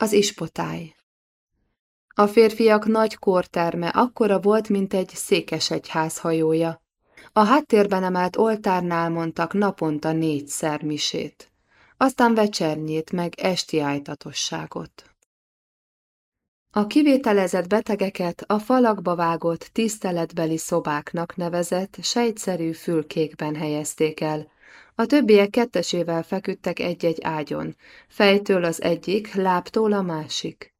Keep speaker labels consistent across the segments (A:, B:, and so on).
A: Az ispotály A férfiak nagy korterme akkora volt, mint egy székesegyház hajója. A háttérben emelt oltárnál mondtak naponta négyszer misét, aztán vecsernyét meg esti ájtatosságot. A kivételezett betegeket a falakba vágott tiszteletbeli szobáknak nevezett sejtszerű fülkékben helyezték el, a többiek kettesével feküdtek egy-egy ágyon, fejtől az egyik, lábtól a másik.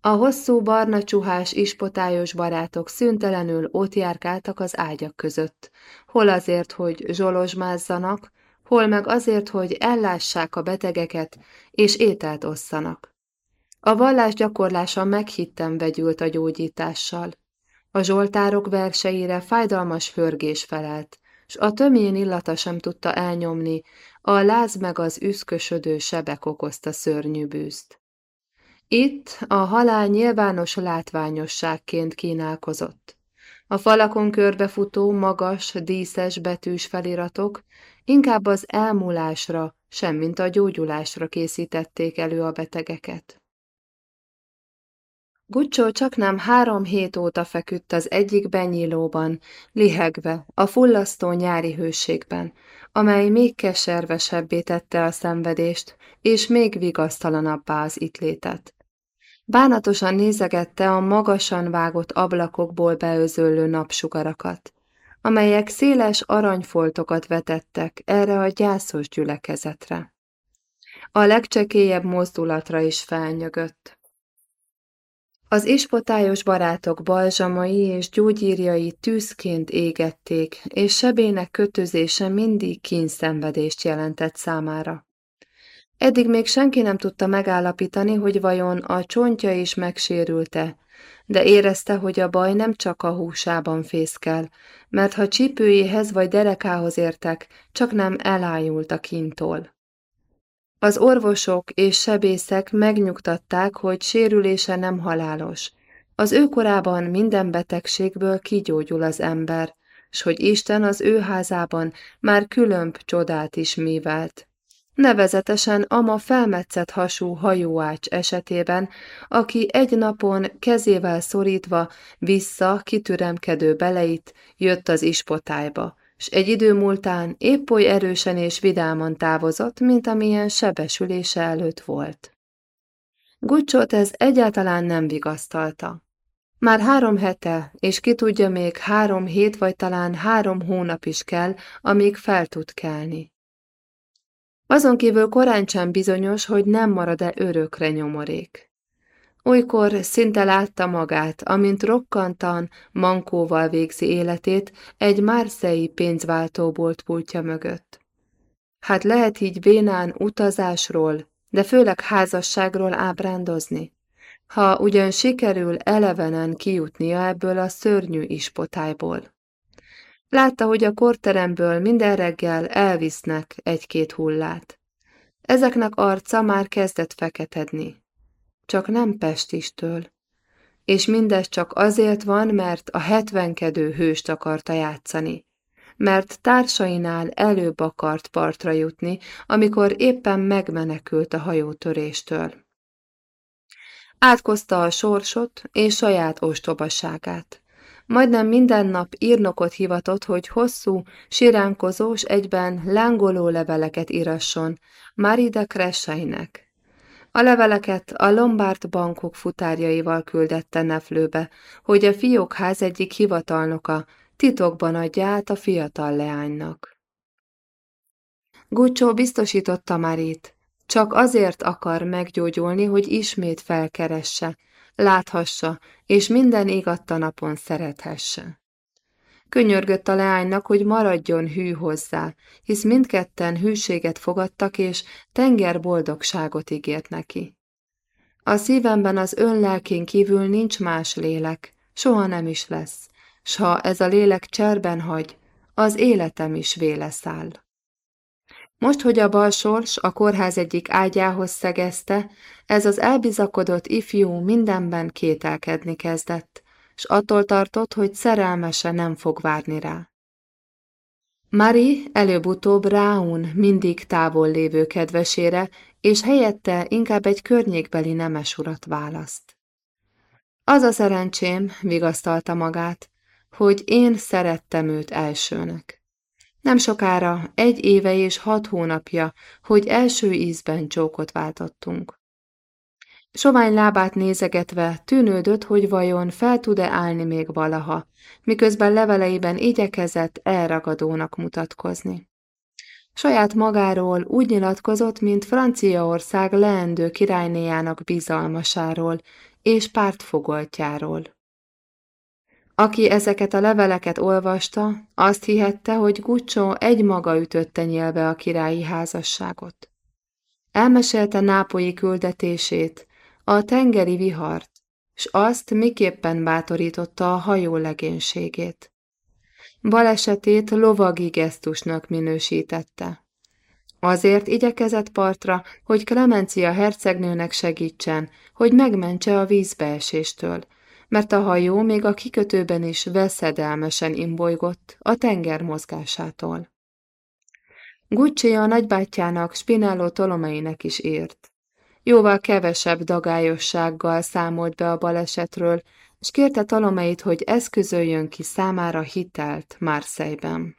A: A hosszú barna csuhás ispotályos barátok szüntelenül ott járkáltak az ágyak között, hol azért, hogy zsolozsmázzanak, hol meg azért, hogy ellássák a betegeket és ételt osszanak. A vallás gyakorlása meghittem vegyült a gyógyítással. A zsoltárok verseire fájdalmas förgés felelt, s a tömén illata sem tudta elnyomni, a láz meg az üszkösödő sebek okozta szörnyű bűzt. Itt a halál nyilvános látványosságként kínálkozott. A falakon körbefutó, magas, díszes betűs feliratok inkább az elmúlásra, semmint a gyógyulásra készítették elő a betegeket. Guccio csak nem három hét óta feküdt az egyik benyílóban, lihegve, a fullasztó nyári hőségben, amely még keservesebbé tette a szenvedést, és még vigasztalanabbá az itt létet. Bánatosan nézegette a magasan vágott ablakokból beözöllő napsugarakat, amelyek széles aranyfoltokat vetettek erre a gyászos gyülekezetre. A legcsekélyebb mozdulatra is felnyögött. Az ispotályos barátok balzsamai és gyógyírjai tűzként égették, és sebének kötözése mindig kínszenvedést jelentett számára. Eddig még senki nem tudta megállapítani, hogy vajon a csontja is megsérülte, de érezte, hogy a baj nem csak a húsában fészkel, mert ha csípőjéhez vagy derekához értek, csak nem elájult a kintól. Az orvosok és sebészek megnyugtatták, hogy sérülése nem halálos. Az ő korában minden betegségből kigyógyul az ember, s hogy Isten az ő házában már különb csodát is művelt. Nevezetesen ama felmetszett hasú hajóács esetében, aki egy napon kezével szorítva vissza kitüremkedő beleit jött az ispotályba, s egy idő múltán épp oly erősen és vidáman távozott, mint amilyen sebesülése előtt volt. Gucsot ez egyáltalán nem vigasztalta. Már három hete, és ki tudja még három hét vagy talán három hónap is kell, amíg fel tud kelni. Azon kívül korán sem bizonyos, hogy nem marad-e örökre nyomorék. Olykor szinte látta magát, amint rokkantan, mankóval végzi életét egy márszei pénzváltóbolt pultja mögött. Hát lehet így bénán utazásról, de főleg házasságról ábrándozni? Ha ugyan sikerül elevenen kijutnia ebből a szörnyű ispotályból. Látta, hogy a korteremből minden reggel elvisznek egy-két hullát. Ezeknek arca már kezdett feketedni csak nem Pestistől. És mindez csak azért van, mert a hetvenkedő hőst akarta játszani, mert társainál előbb akart partra jutni, amikor éppen megmenekült a hajótöréstől. Átkozta a sorsot és saját ostobaságát. Majdnem minden nap írnokot hivatott, hogy hosszú, siránkozós, egyben lángoló leveleket írasson Marida Kressainek, a leveleket a Lombard bankok futárjaival küldette Neflőbe, hogy a fiókház egyik hivatalnoka titokban adja át a fiatal leánynak. Gucsó biztosította Marit, csak azért akar meggyógyulni, hogy ismét felkeresse, láthassa, és minden égatta napon szerethesse. Könyörgött a leánynak, hogy maradjon hű hozzá, hisz mindketten hűséget fogadtak, és tenger boldogságot ígért neki. A szívemben az ön lelkén kívül nincs más lélek, soha nem is lesz, s ha ez a lélek cserben hagy, az életem is véle száll. Most, hogy a bal sors a kórház egyik ágyához szegezte, ez az elbizakodott ifjú mindenben kételkedni kezdett, s attól tartott, hogy szerelmese nem fog várni rá. Mari előbb-utóbb Ráun mindig távol lévő kedvesére, és helyette inkább egy környékbeli nemes urat választ. Az a szerencsém, vigasztalta magát, hogy én szerettem őt elsőnek. Nem sokára, egy éve és hat hónapja, hogy első ízben csókot váltottunk. Sovány lábát nézegetve tűnődött, hogy vajon fel tud-e állni még valaha, miközben leveleiben igyekezett elragadónak mutatkozni. Saját magáról úgy nyilatkozott, mint Franciaország leendő királynéjának bizalmasáról és pártfogoltjáról. Aki ezeket a leveleket olvasta, azt hihette, hogy Guccio egymaga ütötte nyelve a királyi házasságot. Elmesélte nápolyi küldetését, a tengeri vihart, s azt miképpen bátorította a hajó legénységét. Balesetét lovagi gesztusnak minősítette. Azért igyekezett partra, hogy Klemencia hercegnőnek segítsen, hogy megmentse a vízbeeséstől, mert a hajó még a kikötőben is veszedelmesen imbolygott a tenger mozgásától. Gucci a nagybátyjának Spinello Tolomeinek is írt. Jóval kevesebb dagályossággal számolt be a balesetről, és kérte Talomeit, hogy eszközöljön ki számára hitelt Marseille-ben.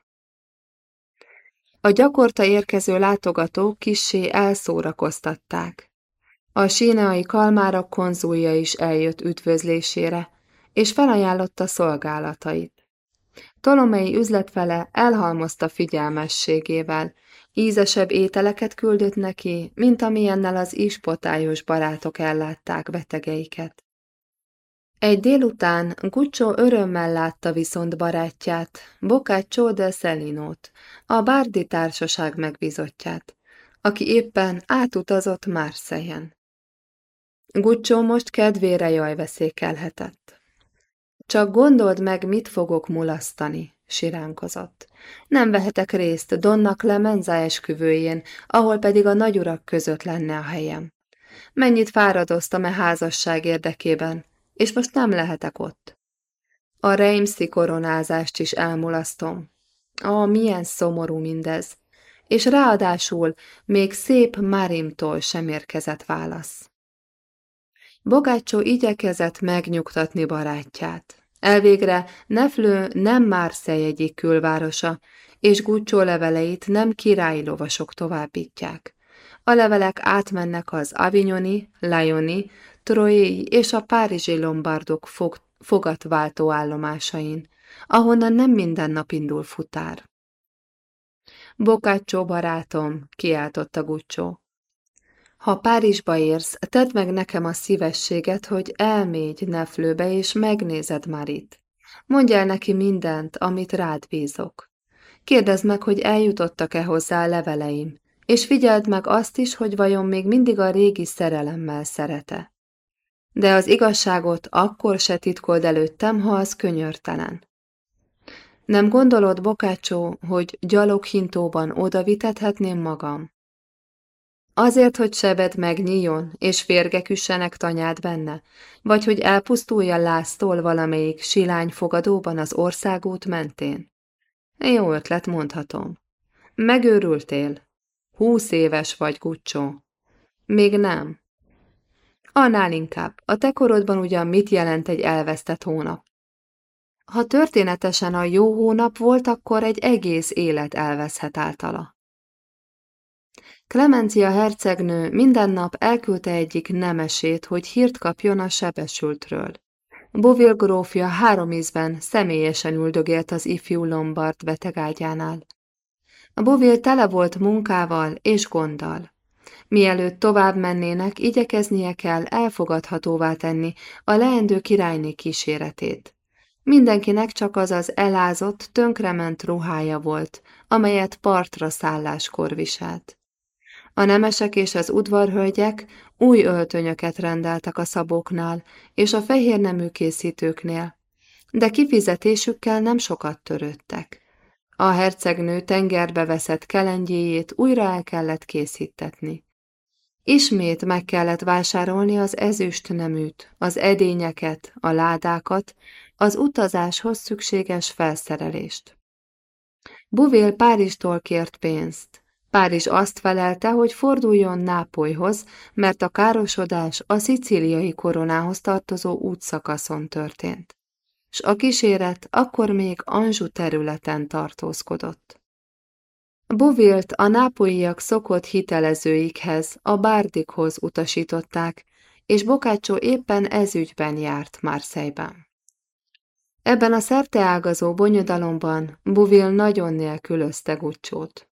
A: A gyakorta érkező látogatók kissé elszórakoztatták. A síneai kalmára konzulja is eljött üdvözlésére, és felajánlotta szolgálatait. Tolomei üzletfele elhalmozta figyelmességével, ízesebb ételeket küldött neki, mint amilyennel az ispotályos barátok ellátták betegeiket. Egy délután Guccio örömmel látta viszont barátját, Boccaccio de Celinót, a Bárdi társaság megbízottját, aki éppen átutazott Márszegen. Guccio most kedvére jajveszékelhetett. Csak gondold meg, mit fogok mulasztani, siránkozott. Nem vehetek részt Donna Clemenza esküvőjén, ahol pedig a nagyurak között lenne a helyem. Mennyit fáradoztam e házasság érdekében, és most nem lehetek ott. A Reimszi koronázást is elmulasztom. Ó, milyen szomorú mindez. És ráadásul még szép Marimtól sem érkezett válasz. Bogácsó igyekezett megnyugtatni barátját. Elvégre Neflő nem Marseille egyik külvárosa, és Guccio leveleit nem királyi lovasok továbbítják. A levelek átmennek az Avignoni, Lyoni, Troyei és a párizsi lombardok fog, fogatváltó állomásain, ahonnan nem minden nap indul futár. Bokácsó barátom, kiáltotta Guccio. Ha Párizsba érsz, tedd meg nekem a szívességet, hogy elmégy Neflőbe és megnézed Marit. Mondj el neki mindent, amit rád bízok. Kérdezd meg, hogy eljutottak-e hozzá a leveleim, és figyeld meg azt is, hogy vajon még mindig a régi szerelemmel szerete. De az igazságot akkor se titkold előttem, ha az könyörtelen. Nem gondolod, Bokácsó, hogy gyaloghintóban odavitethetném magam? Azért, hogy sebed megnyíljon, és férgek üssenek tanyád benne, vagy hogy elpusztulja láztól valamelyik silány fogadóban az országút mentén? Jó ötlet, mondhatom. Megőrültél? Húsz éves vagy, Gucsó. Még nem. Annál inkább, a te korodban ugyan mit jelent egy elvesztett hónap? Ha történetesen a jó hónap volt, akkor egy egész élet elveszhet általa. Klemencia hercegnő minden nap elküldte egyik nemesét, hogy hírt kapjon a sebesültről. Bovil grófja három ízben személyesen üldögélt az ifjú Lombard betegágyánál. A Bovil tele volt munkával és gonddal. Mielőtt tovább mennének, igyekeznie kell elfogadhatóvá tenni a leendő királyné kíséretét. Mindenkinek csak az az elázott, tönkrement ruhája volt, amelyet partra szálláskor viselt. A nemesek és az udvarhölgyek új öltönyöket rendeltek a szabóknál és a fehér nemű készítőknél, de kifizetésükkel nem sokat törődtek. A hercegnő tengerbe veszett kelengyéjét újra el kellett készítetni. Ismét meg kellett vásárolni az ezüst neműt, az edényeket, a ládákat, az utazáshoz szükséges felszerelést. Buvél Párizstól kért pénzt. Párizs azt felelte, hogy forduljon Nápolyhoz, mert a károsodás a szicíliai koronához tartozó útszakaszon történt. S a kíséret akkor még Anzsu területen tartózkodott. Buvilt a nápolyiak szokott hitelezőikhez, a bárdikhoz utasították, és Bokácsó éppen ezügyben járt Marseille-ben. Ebben a szerteágazó bonyodalomban Buvil nagyon nélkülözte Gucsót.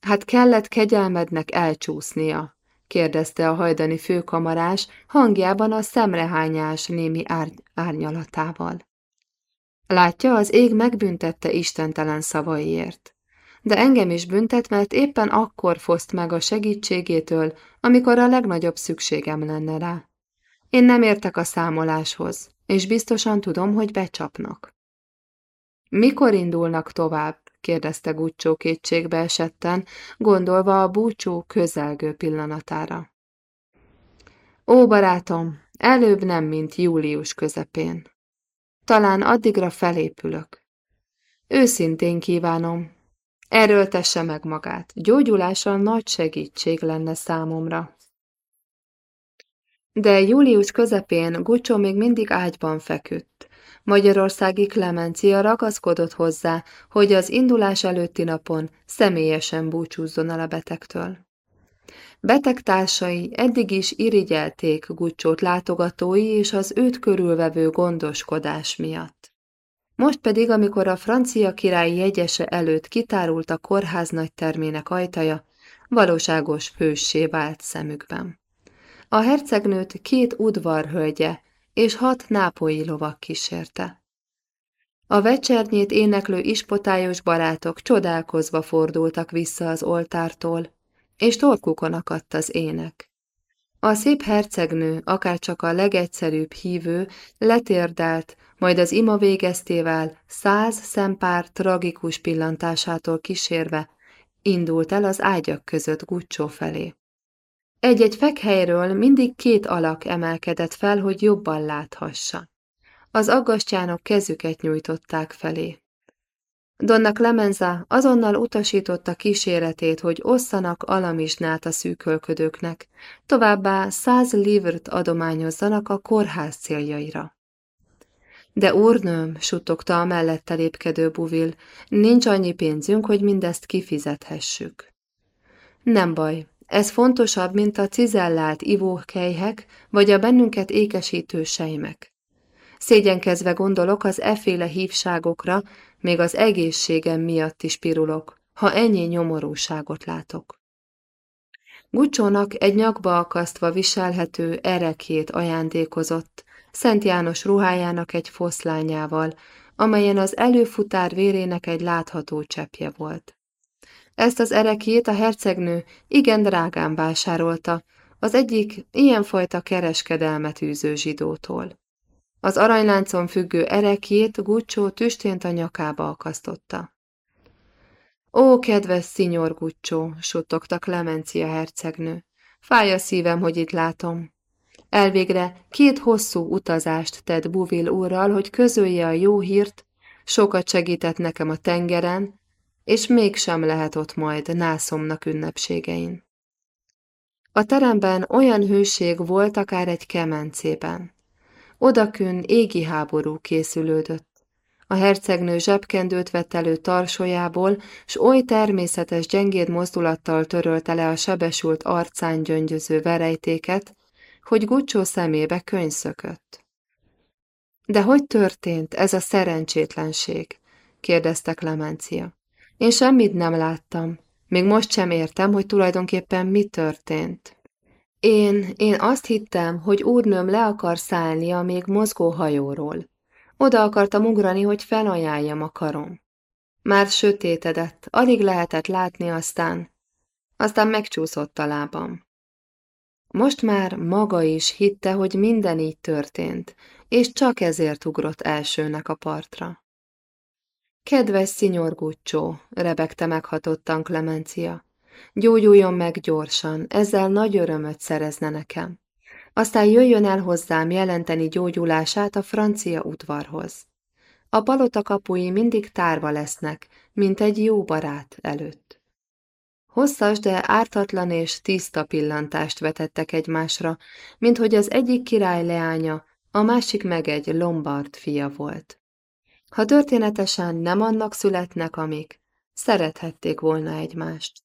A: Hát kellett kegyelmednek elcsúsznia, kérdezte a hajdani főkamarás, hangjában a szemrehányás némi árny árnyalatával. Látja, az ég megbüntette istentelen szavaiért. De engem is büntet, mert éppen akkor foszt meg a segítségétől, amikor a legnagyobb szükségem lenne rá. Én nem értek a számoláshoz, és biztosan tudom, hogy becsapnak. Mikor indulnak tovább? Kérdezte Gucsó kétségbe esetten, gondolva a búcsú közelgő pillanatára. Ó, barátom, előbb nem, mint július közepén. Talán addigra felépülök. Őszintén kívánom. Erőltesse meg magát, gyógyulása nagy segítség lenne számomra. De július közepén Gucsó még mindig ágyban feküdt. Magyarországi Klemencia ragaszkodott hozzá, hogy az indulás előtti napon személyesen búcsúzzon el a betegtől. Betegtársai eddig is irigyelték Gucsót látogatói és az őt körülvevő gondoskodás miatt. Most pedig, amikor a francia király jegyese előtt kitárult a kórház nagy termének ajtaja, valóságos hőssé vált szemükben. A hercegnőt két udvarhölgye és hat nápolyi lovak kísérte. A vecsernyét éneklő ispotályos barátok csodálkozva fordultak vissza az oltártól, és torkukon akadt az ének. A szép hercegnő, akárcsak a legegyszerűbb hívő, letérdelt, majd az ima végeztével száz szempár tragikus pillantásától kísérve indult el az ágyak között Gucsó felé. Egy-egy fekhelyről mindig két alak emelkedett fel, hogy jobban láthassa. Az aggastyánok kezüket nyújtották felé. Donna Clemenza azonnal utasította kíséretét, hogy osszanak alamizsnát a szűkölködőknek, továbbá száz livrt adományozzanak a kórház céljaira. De úrnőm, suttogta a mellette lépkedő buvil, nincs annyi pénzünk, hogy mindezt kifizethessük. Nem baj, ez fontosabb, mint a cizellált ivókejhek, vagy a bennünket ékesítő sejmek. Szégyenkezve gondolok az eféle hívságokra, még az egészségem miatt is pirulok, ha ennyi nyomorúságot látok. Gucsónak egy nyakba akasztva viselhető erekét ajándékozott, Szent János ruhájának egy foszlányával, amelyen az előfutár vérének egy látható cseppje volt. Ezt az erekét a hercegnő igen drágán vásárolta, az egyik ilyenfajta kereskedelmet űző zsidótól. Az aranyláncon függő erekét Gucsó tüstént a nyakába akasztotta. Ó, kedves szinyor Gucsó, suttogta Clemencia hercegnő, fáj a szívem, hogy itt látom. Elvégre két hosszú utazást tett Buvil úrral, hogy közölje a jó hírt, sokat segített nekem a tengeren, és mégsem lehet ott majd nászomnak ünnepségein. A teremben olyan hőség volt akár egy kemencében. Odakün égi háború készülődött. A hercegnő zsebkendőt vett elő tarsójából, s oly természetes gyengéd mozdulattal törölte le a sebesült arcán gyöngyöző verejtéket, hogy Gucsó szemébe könyv szökött. De hogy történt ez a szerencsétlenség? kérdezte Clemencia. Én semmit nem láttam. Még most sem értem, hogy tulajdonképpen mi történt. Én, én azt hittem, hogy úrnőm le akar szállni a még mozgó hajóról. Oda akartam ugrani, hogy felajánljam a karom. Már sötétedett, alig lehetett látni aztán. Aztán megcsúszott a lábam. Most már maga is hitte, hogy minden így történt, és csak ezért ugrott elsőnek a partra. Kedves szinyor Guccio, rebegte meghatottan Clemencia. Gyógyuljon meg gyorsan, ezzel nagy örömöt szerezne nekem. Aztán jöjjön el hozzám jelenteni gyógyulását a francia udvarhoz. a palota kapui mindig tárva lesznek, mint egy jó barát előtt. Hosszas, de ártatlan és tiszta pillantást vetettek egymásra, mint hogy az egyik király leánya, a másik meg egy lombard fia volt. Ha történetesen nem annak születnek, amik, szerethették volna egymást.